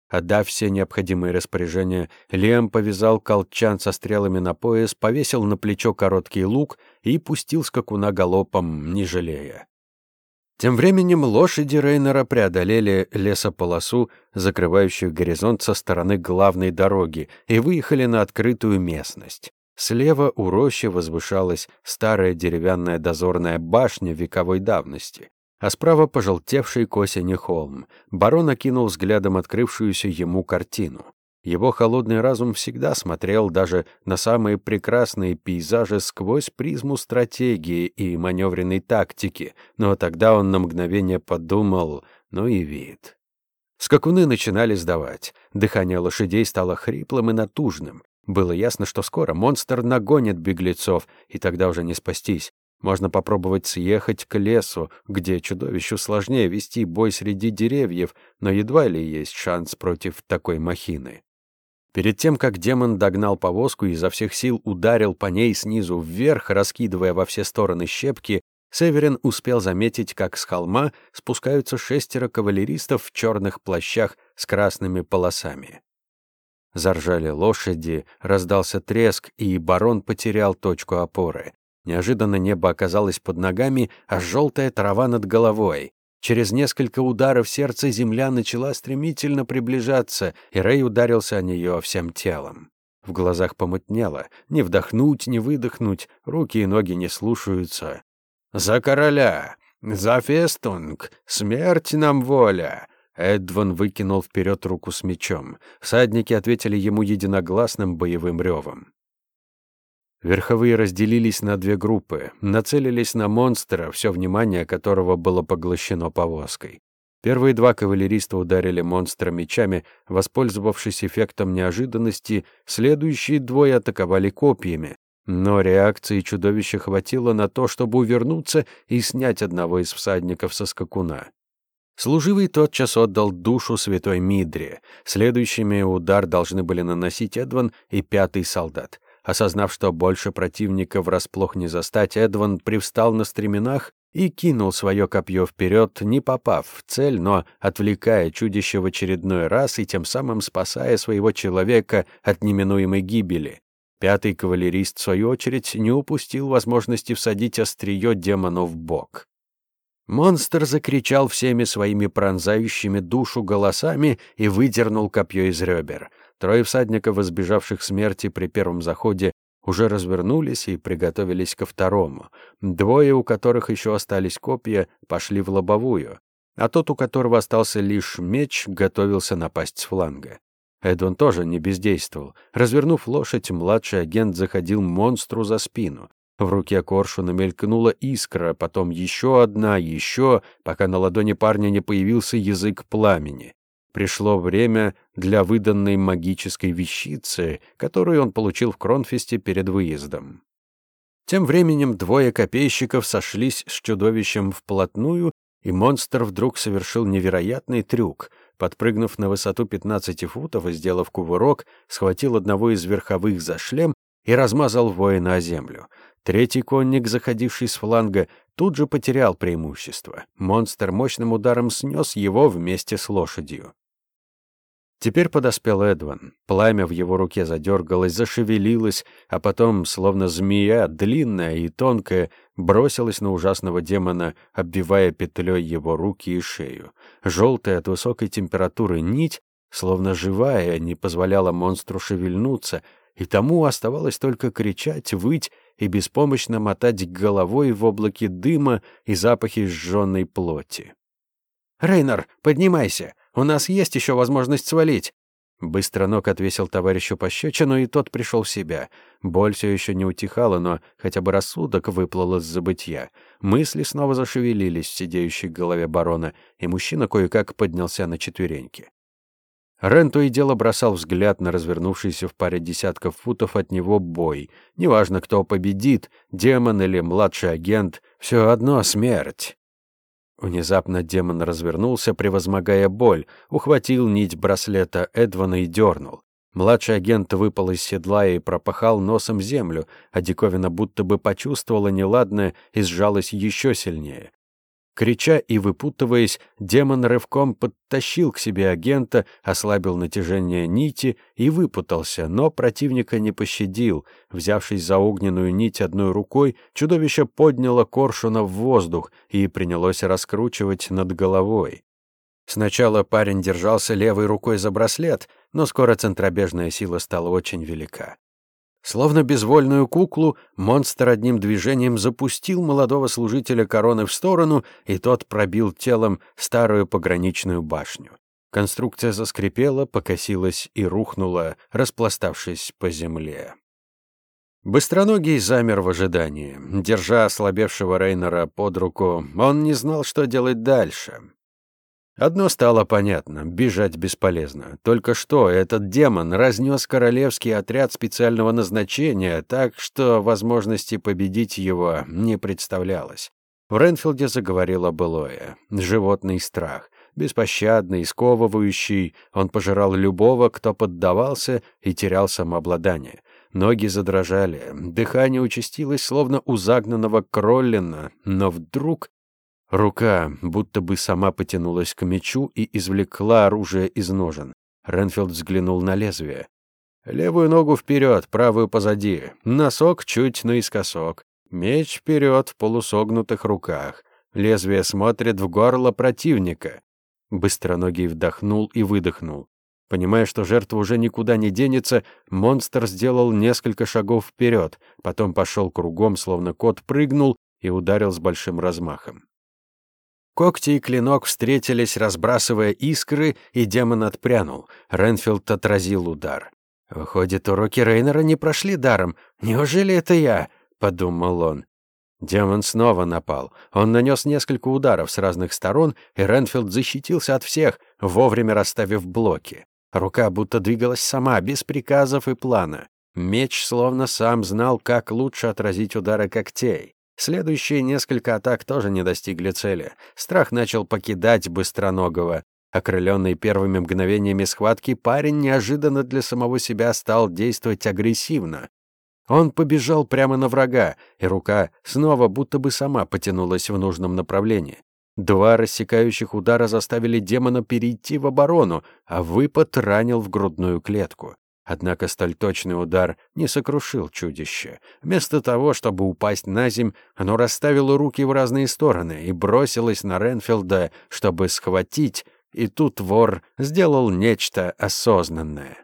Отдав все необходимые распоряжения, Лем повязал колчан со стрелами на пояс, повесил на плечо короткий лук и пустил скакуна галопом, не жалея. Тем временем лошади Рейнера преодолели лесополосу, закрывающую горизонт со стороны главной дороги, и выехали на открытую местность. Слева у рощи возвышалась старая деревянная дозорная башня вековой давности а справа пожелтевший к осени холм. Барон окинул взглядом открывшуюся ему картину. Его холодный разум всегда смотрел даже на самые прекрасные пейзажи сквозь призму стратегии и маневренной тактики, но тогда он на мгновение подумал, ну и вид. Скакуны начинали сдавать, дыхание лошадей стало хриплым и натужным. Было ясно, что скоро монстр нагонит беглецов, и тогда уже не спастись. Можно попробовать съехать к лесу, где чудовищу сложнее вести бой среди деревьев, но едва ли есть шанс против такой махины. Перед тем, как демон догнал повозку и изо всех сил ударил по ней снизу вверх, раскидывая во все стороны щепки, Северин успел заметить, как с холма спускаются шестеро кавалеристов в черных плащах с красными полосами. Заржали лошади, раздался треск, и барон потерял точку опоры. Неожиданно небо оказалось под ногами, а желтая трава над головой. Через несколько ударов сердца земля начала стремительно приближаться, и Рэй ударился о нее всем телом. В глазах помутнело. Не вдохнуть, не выдохнуть, руки и ноги не слушаются. «За короля! За фестунг! Смерть нам воля!» Эдван выкинул вперед руку с мечом. Всадники ответили ему единогласным боевым ревом. Верховые разделились на две группы, нацелились на монстра, все внимание которого было поглощено повозкой. Первые два кавалериста ударили монстра мечами, воспользовавшись эффектом неожиданности, следующие двое атаковали копьями, но реакции чудовища хватило на то, чтобы увернуться и снять одного из всадников со скакуна. Служивый тотчас отдал душу святой Мидре. Следующими удар должны были наносить Эдван и пятый солдат. Осознав, что больше противника врасплох не застать, Эдван привстал на стременах и кинул свое копье вперед, не попав в цель, но отвлекая чудище в очередной раз и тем самым спасая своего человека от неминуемой гибели. Пятый кавалерист, в свою очередь, не упустил возможности всадить острие демону в бок. Монстр закричал всеми своими пронзающими душу голосами и выдернул копье из ребер — Трое всадников, избежавших смерти при первом заходе, уже развернулись и приготовились ко второму. Двое, у которых еще остались копья, пошли в лобовую, а тот, у которого остался лишь меч, готовился напасть с фланга. Эдван тоже не бездействовал. Развернув лошадь, младший агент заходил монстру за спину. В руке коршуна мелькнула искра, потом еще одна, еще, пока на ладони парня не появился язык пламени пришло время для выданной магической вещицы, которую он получил в Кронфесте перед выездом. Тем временем двое копейщиков сошлись с чудовищем вплотную, и монстр вдруг совершил невероятный трюк. Подпрыгнув на высоту 15 футов и сделав кувырок, схватил одного из верховых за шлем и размазал воина о землю. Третий конник, заходивший с фланга, тут же потерял преимущество. Монстр мощным ударом снес его вместе с лошадью. Теперь подоспел Эдван. Пламя в его руке задергалось, зашевелилось, а потом, словно змея, длинная и тонкая, бросилась на ужасного демона, оббивая петлей его руки и шею. Желтая от высокой температуры нить, словно живая, не позволяла монстру шевельнуться, и тому оставалось только кричать, выть и беспомощно мотать головой в облаке дыма и запахи сжженной плоти. «Рейнар, поднимайся! У нас есть еще возможность свалить!» Быстро ног отвесил товарищу пощечину, и тот пришел в себя. Боль все еще не утихала, но хотя бы рассудок выплыл из забытья. Мысли снова зашевелились в сидеющей голове барона, и мужчина кое-как поднялся на четвереньки. Рен то и дело бросал взгляд на развернувшийся в паре десятков футов от него бой. Неважно, кто победит, демон или младший агент, все одно смерть. Внезапно демон развернулся, превозмогая боль, ухватил нить браслета Эдвана и дернул. Младший агент выпал из седла и пропахал носом землю, а диковина будто бы почувствовала неладное и сжалась еще сильнее. Крича и выпутываясь, демон рывком подтащил к себе агента, ослабил натяжение нити и выпутался, но противника не пощадил. Взявшись за огненную нить одной рукой, чудовище подняло коршуна в воздух и принялось раскручивать над головой. Сначала парень держался левой рукой за браслет, но скоро центробежная сила стала очень велика. Словно безвольную куклу, монстр одним движением запустил молодого служителя короны в сторону, и тот пробил телом старую пограничную башню. Конструкция заскрипела, покосилась и рухнула, распластавшись по земле. Быстроногий замер в ожидании. Держа ослабевшего Рейнера под руку, он не знал, что делать дальше. Одно стало понятно — бежать бесполезно. Только что этот демон разнес королевский отряд специального назначения, так что возможности победить его не представлялось. В Ренфилде заговорила былое. Животный страх. Беспощадный, сковывающий, он пожирал любого, кто поддавался и терял самообладание. Ноги задрожали, дыхание участилось, словно у загнанного кроллина, но вдруг Рука будто бы сама потянулась к мечу и извлекла оружие из ножен. Ренфилд взглянул на лезвие. Левую ногу вперед, правую позади. Носок чуть наискосок. Меч вперед в полусогнутых руках. Лезвие смотрит в горло противника. Быстроногий вдохнул и выдохнул. Понимая, что жертва уже никуда не денется, монстр сделал несколько шагов вперед, потом пошел кругом, словно кот прыгнул и ударил с большим размахом. Когти и клинок встретились, разбрасывая искры, и демон отпрянул. Ренфилд отразил удар. «Выходит, уроки Рейнера не прошли даром. Неужели это я?» — подумал он. Демон снова напал. Он нанес несколько ударов с разных сторон, и Ренфилд защитился от всех, вовремя расставив блоки. Рука будто двигалась сама, без приказов и плана. Меч словно сам знал, как лучше отразить удары когтей. Следующие несколько атак тоже не достигли цели. Страх начал покидать быстроногого. Окрыленный первыми мгновениями схватки, парень неожиданно для самого себя стал действовать агрессивно. Он побежал прямо на врага, и рука снова будто бы сама потянулась в нужном направлении. Два рассекающих удара заставили демона перейти в оборону, а выпад ранил в грудную клетку. Однако столь точный удар не сокрушил чудище. Вместо того, чтобы упасть на земь, оно расставило руки в разные стороны и бросилось на Ренфилда, чтобы схватить, и тут вор сделал нечто осознанное.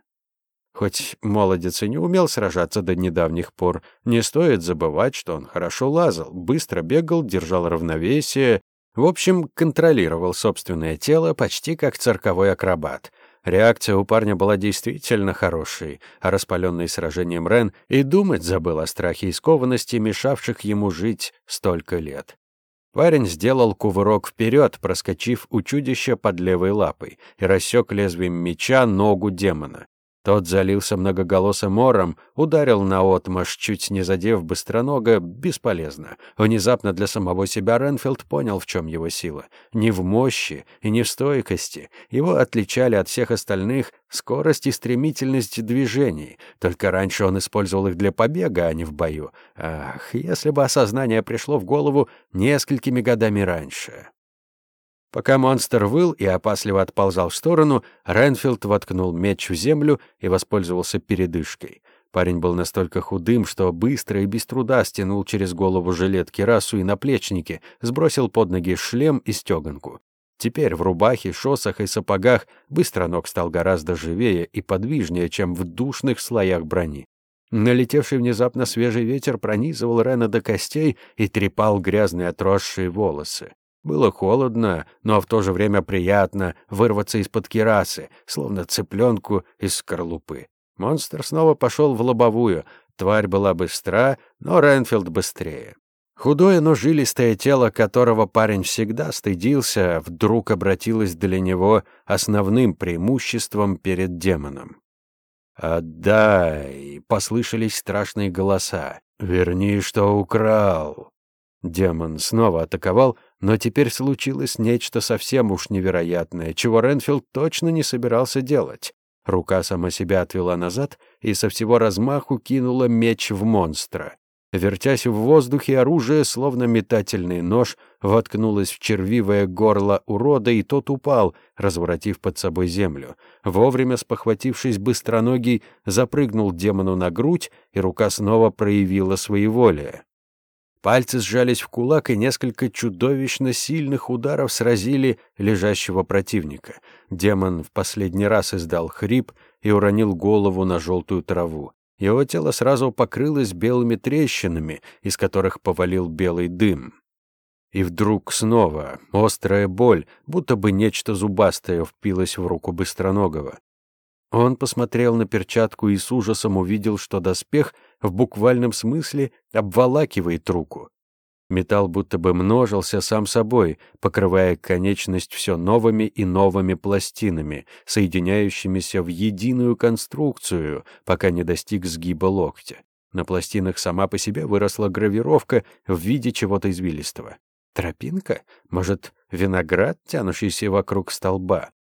Хоть молодец и не умел сражаться до недавних пор, не стоит забывать, что он хорошо лазал, быстро бегал, держал равновесие, в общем, контролировал собственное тело почти как цирковой акробат — Реакция у парня была действительно хорошей, а распаленный сражением Рен и думать забыл о страхе и скованности, мешавших ему жить столько лет. Парень сделал кувырок вперед, проскочив у чудища под левой лапой, и рассек лезвием меча ногу демона. Тот залился многоголосым ором, ударил наотмашь, чуть не задев быстронога, бесполезно. Внезапно для самого себя Ренфилд понял, в чем его сила. Не в мощи и не в стойкости. Его отличали от всех остальных скорость и стремительность движений. Только раньше он использовал их для побега, а не в бою. Ах, если бы осознание пришло в голову несколькими годами раньше. Пока монстр выл и опасливо отползал в сторону, Ренфилд воткнул меч в землю и воспользовался передышкой. Парень был настолько худым, что быстро и без труда стянул через голову жилет кирасу и наплечники, сбросил под ноги шлем и стеганку. Теперь в рубахе, шосах и сапогах быстро ног стал гораздо живее и подвижнее, чем в душных слоях брони. Налетевший внезапно свежий ветер пронизывал Рена до костей и трепал грязные отросшие волосы. Было холодно, но в то же время приятно вырваться из-под кирасы, словно цыпленку из скорлупы. Монстр снова пошел в лобовую. Тварь была быстра, но Ренфилд быстрее. Худое, но жилистое тело, которого парень всегда стыдился, вдруг обратилось для него основным преимуществом перед демоном. «Отдай!» — послышались страшные голоса. «Верни, что украл!» Демон снова атаковал, но теперь случилось нечто совсем уж невероятное, чего Ренфилд точно не собирался делать. Рука сама себя отвела назад и со всего размаху кинула меч в монстра. Вертясь в воздухе, оружие, словно метательный нож, воткнулось в червивое горло урода, и тот упал, разворотив под собой землю. Вовремя спохватившись быстроногий, запрыгнул демону на грудь, и рука снова проявила своеволие. Пальцы сжались в кулак, и несколько чудовищно сильных ударов сразили лежащего противника. Демон в последний раз издал хрип и уронил голову на желтую траву. Его тело сразу покрылось белыми трещинами, из которых повалил белый дым. И вдруг снова острая боль, будто бы нечто зубастое впилось в руку Быстроногого. Он посмотрел на перчатку и с ужасом увидел, что доспех в буквальном смысле обволакивает руку. Металл будто бы множился сам собой, покрывая конечность все новыми и новыми пластинами, соединяющимися в единую конструкцию, пока не достиг сгиба локтя. На пластинах сама по себе выросла гравировка в виде чего-то извилистого. Тропинка? Может, виноград, тянущийся вокруг столба?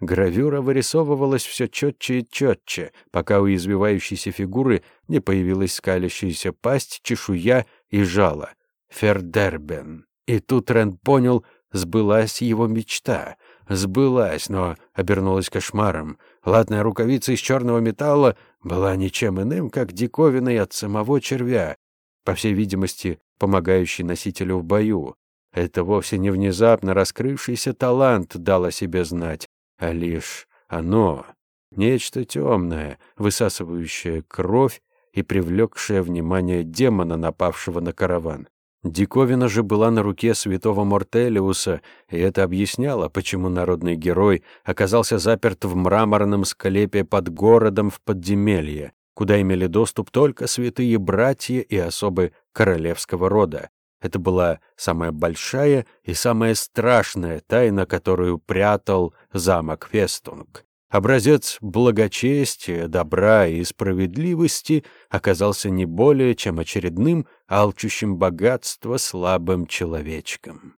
Гравюра вырисовывалась все четче и четче, пока у извивающейся фигуры не появилась скалящаяся пасть, чешуя и жало. Фердербен. И тут Рэнд понял, сбылась его мечта. Сбылась, но обернулась кошмаром. Латная рукавица из черного металла была ничем иным, как диковиной от самого червя, по всей видимости, помогающий носителю в бою. Это вовсе не внезапно раскрывшийся талант дал о себе знать а лишь оно, нечто темное, высасывающее кровь и привлекшее внимание демона, напавшего на караван. Диковина же была на руке святого Мортелиуса, и это объясняло, почему народный герой оказался заперт в мраморном склепе под городом в подземелье, куда имели доступ только святые братья и особы королевского рода. Это была самая большая и самая страшная тайна, которую прятал замок Фестунг. Образец благочестия, добра и справедливости оказался не более чем очередным алчущим богатство слабым человечком.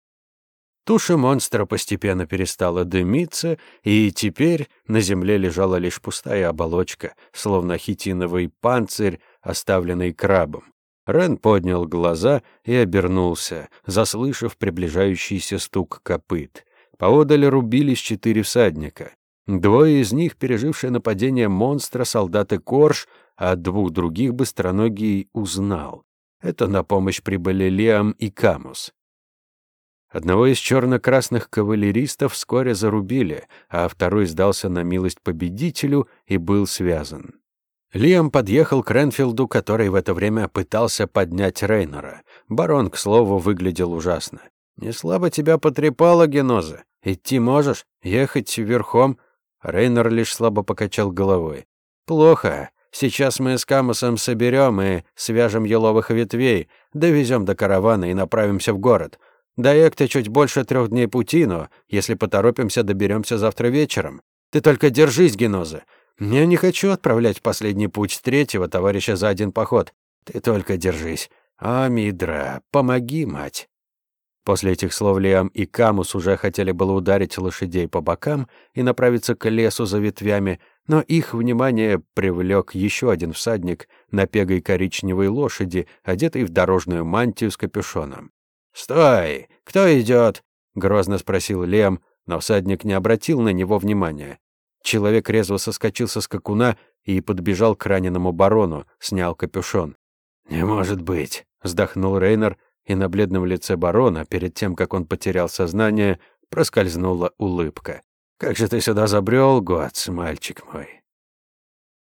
Туша монстра постепенно перестала дымиться, и теперь на земле лежала лишь пустая оболочка, словно хитиновый панцирь, оставленный крабом. Рен поднял глаза и обернулся, заслышав приближающийся стук копыт. Поодаль рубились четыре всадника. Двое из них, пережившие нападение монстра, солдаты Корж, а двух других быстроногий узнал. Это на помощь прибыли Лиам и Камус. Одного из черно-красных кавалеристов вскоре зарубили, а второй сдался на милость победителю и был связан. Лиам подъехал к Ренфилду, который в это время пытался поднять Рейнора. Барон, к слову, выглядел ужасно. «Не слабо тебя потрепало, Геноза. Идти можешь? Ехать верхом?» Рейнор лишь слабо покачал головой. «Плохо. Сейчас мы с Камусом соберем и свяжем еловых ветвей, довезем до каравана и направимся в город. До Экта чуть больше трех дней пути, но если поторопимся, доберемся завтра вечером. Ты только держись, Геноза. «Я не хочу отправлять последний путь третьего товарища за один поход. Ты только держись. А, Мидра, помоги, мать!» После этих слов Лиам и Камус уже хотели было ударить лошадей по бокам и направиться к лесу за ветвями, но их внимание привлек еще один всадник на пегой коричневой лошади, одетый в дорожную мантию с капюшоном. «Стой! Кто идет?» — грозно спросил Лем, но всадник не обратил на него внимания. Человек резво соскочил со скакуна и подбежал к раненому барону, снял капюшон. «Не может быть!» — вздохнул Рейнер, и на бледном лице барона, перед тем, как он потерял сознание, проскользнула улыбка. «Как же ты сюда забрел, Гоц, мальчик мой?»